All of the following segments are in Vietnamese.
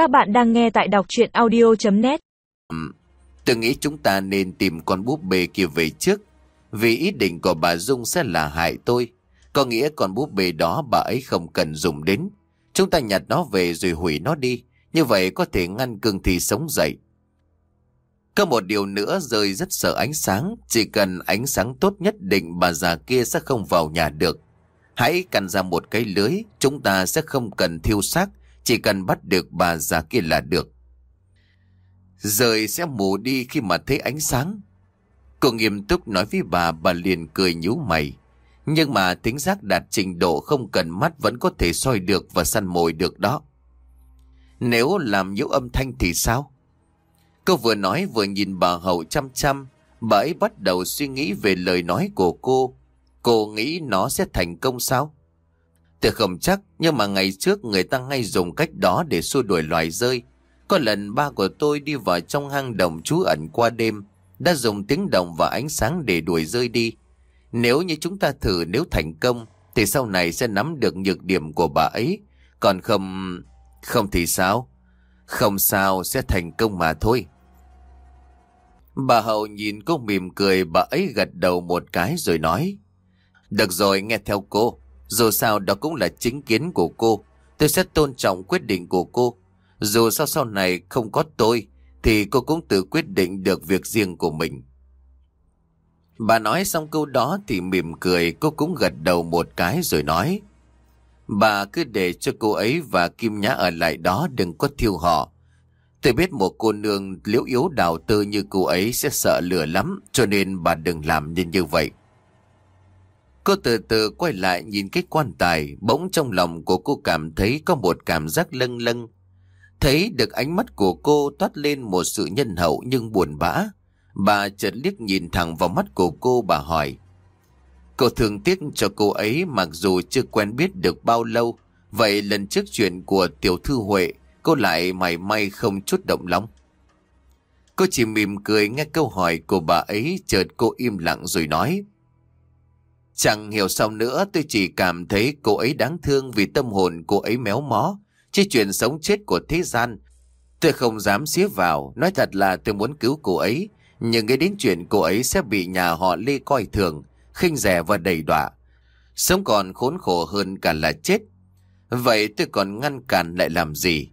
Các bạn đang nghe tại đọc chuyện audio.net Tôi nghĩ chúng ta nên tìm con búp bê kia về trước, Vì ý định của bà Dung sẽ là hại tôi. Có nghĩa con búp bê đó bà ấy không cần dùng đến. Chúng ta nhặt nó về rồi hủy nó đi, Như vậy có thể ngăn cương thi sống dậy. Có một điều nữa rơi rất sợ ánh sáng, Chỉ cần ánh sáng tốt nhất định bà già kia sẽ không vào nhà được. Hãy căn ra một cái lưới, Chúng ta sẽ không cần thiêu xác. Chỉ cần bắt được bà già kia là được. Rời sẽ mù đi khi mà thấy ánh sáng. Cô nghiêm túc nói với bà Bà liền cười nhú mày. Nhưng mà tính giác đạt trình độ Không cần mắt vẫn có thể soi được Và săn mồi được đó. Nếu làm nhiễu âm thanh thì sao? Cô vừa nói vừa nhìn bà Hậu chăm chăm. Bà ấy bắt đầu suy nghĩ về lời nói của cô. Cô nghĩ nó sẽ thành công sao? Tôi không chắc Nhưng mà ngày trước người ta ngay dùng cách đó Để xua đuổi loài rơi có lần ba của tôi đi vào trong hang động trú ẩn qua đêm, đã dùng tiếng động và ánh sáng để đuổi rơi đi. Nếu như chúng ta thử nếu thành công, thì sau này sẽ nắm được nhược điểm của bà ấy. Còn không... không thì sao? Không sao, sẽ thành công mà thôi. Bà Hậu nhìn cô mỉm cười, bà ấy gật đầu một cái rồi nói. Được rồi, nghe theo cô. Dù sao đó cũng là chính kiến của cô. Tôi sẽ tôn trọng quyết định của cô. Dù sao sau này không có tôi, thì cô cũng tự quyết định được việc riêng của mình. Bà nói xong câu đó thì mỉm cười, cô cũng gật đầu một cái rồi nói. Bà cứ để cho cô ấy và Kim Nhã ở lại đó đừng có thiêu họ. Tôi biết một cô nương liễu yếu đào tư như cô ấy sẽ sợ lửa lắm, cho nên bà đừng làm nên như vậy. Cô từ từ quay lại nhìn cái quan tài, bỗng trong lòng của cô cảm thấy có một cảm giác lâng lâng. Thấy được ánh mắt của cô toát lên một sự nhân hậu nhưng buồn bã. Bà chợt liếc nhìn thẳng vào mắt của cô bà hỏi. Cô thương tiếc cho cô ấy mặc dù chưa quen biết được bao lâu. Vậy lần trước chuyện của tiểu thư Huệ, cô lại mày may không chút động lòng. Cô chỉ mỉm cười nghe câu hỏi của bà ấy chợt cô im lặng rồi nói. Chẳng hiểu sao nữa, tôi chỉ cảm thấy cô ấy đáng thương vì tâm hồn cô ấy méo mó, Chứ chuyện sống chết của thế gian, Tôi không dám xía vào. Nói thật là tôi muốn cứu cô ấy, Nhưng nghĩ đến chuyện cô ấy sẽ bị nhà họ Lê coi thường, khinh rẻ và đầy đọa. Sống còn khốn khổ hơn cả là chết. Vậy tôi còn ngăn cản lại làm gì?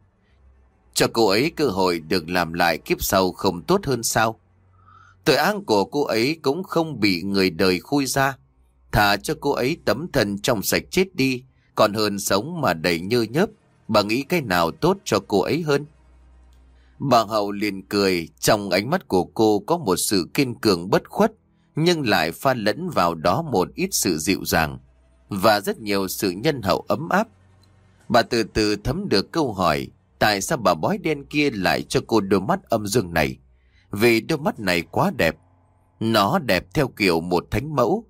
Cho cô ấy cơ hội được làm lại kiếp sau không tốt hơn sao? Tội ác của cô ấy cũng không bị người đời khui ra. Thả cho cô ấy tấm thân trong sạch chết đi Còn hơn sống mà đầy nhơ nhớp Bà nghĩ cái nào tốt cho cô ấy hơn? Bà Hậu liền cười, trong ánh mắt của cô có một sự kiên cường bất khuất, nhưng lại pha lẫn vào đó một ít sự dịu dàng, và rất nhiều sự nhân hậu ấm áp. Bà từ từ thấm được câu hỏi, tại sao bà bói đen kia lại cho cô đôi mắt âm dương này? Vì đôi mắt này quá đẹp. Nó đẹp theo kiểu một thánh mẫu,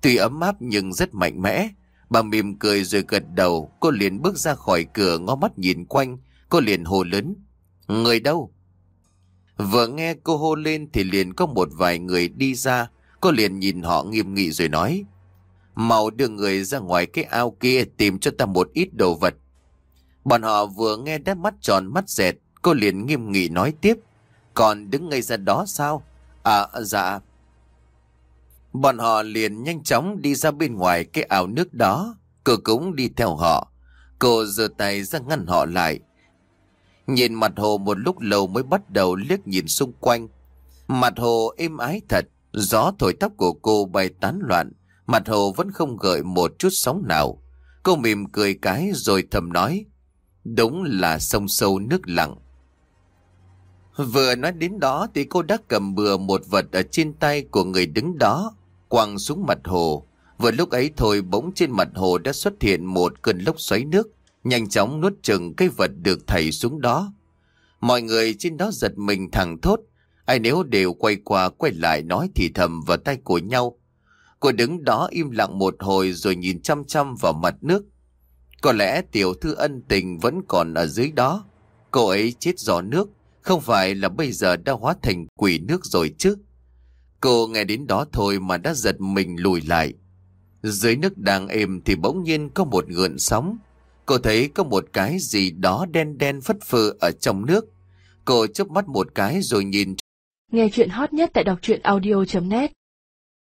tuy ấm áp nhưng rất mạnh mẽ, Bà mỉm cười rồi gật đầu, cô liền bước ra khỏi cửa ngó mắt nhìn quanh, cô liền hồ lớn. Người đâu? Vừa nghe cô hô lên thì liền có một vài người đi ra, cô liền nhìn họ nghiêm nghị rồi nói. Màu đưa người ra ngoài cái ao kia tìm cho ta một ít đồ vật. Bọn họ vừa nghe đáp mắt tròn mắt dẹt, cô liền nghiêm nghị nói tiếp. Còn đứng ngay ra đó sao? À dạ, Bọn họ liền nhanh chóng đi ra bên ngoài cái ao nước đó. Cô cũng đi theo họ. Cô giơ tay ra ngăn họ lại. Nhìn mặt hồ một lúc lâu mới bắt đầu liếc nhìn xung quanh. Mặt hồ êm ái thật. Gió thổi tóc của cô bay tán loạn. Mặt hồ vẫn không gợi một chút sóng nào. Cô mỉm cười cái rồi thầm nói. Đúng là sông sâu nước lặng. Vừa nói đến đó thì cô đã cầm bừa một vật ở trên tay của người đứng đó quăng xuống mặt hồ. Vừa lúc ấy thôi bỗng trên mặt hồ đã xuất hiện một cơn lốc xoáy nước, nhanh chóng nuốt chừng cái vật được thầy xuống đó. Mọi người trên đó giật mình thẳng thốt, ai nếu đều quay qua quay lại nói thì thầm vào tay của nhau. Cô đứng đó im lặng một hồi rồi nhìn chăm chăm vào mặt nước. Có lẽ tiểu thư ân tình vẫn còn ở dưới đó. Cô ấy chết do nước, không phải là bây giờ đã hóa thành quỷ nước rồi chứ. Cô nghe đến đó thôi mà đã giật mình lùi lại. Dưới nước đang êm thì bỗng nhiên có một gợn sóng. Cô thấy có một cái gì đó đen đen phất phơ ở trong nước. Cô chớp mắt một cái rồi nhìn Nghe chuyện hot nhất tại đọc truyện audio.net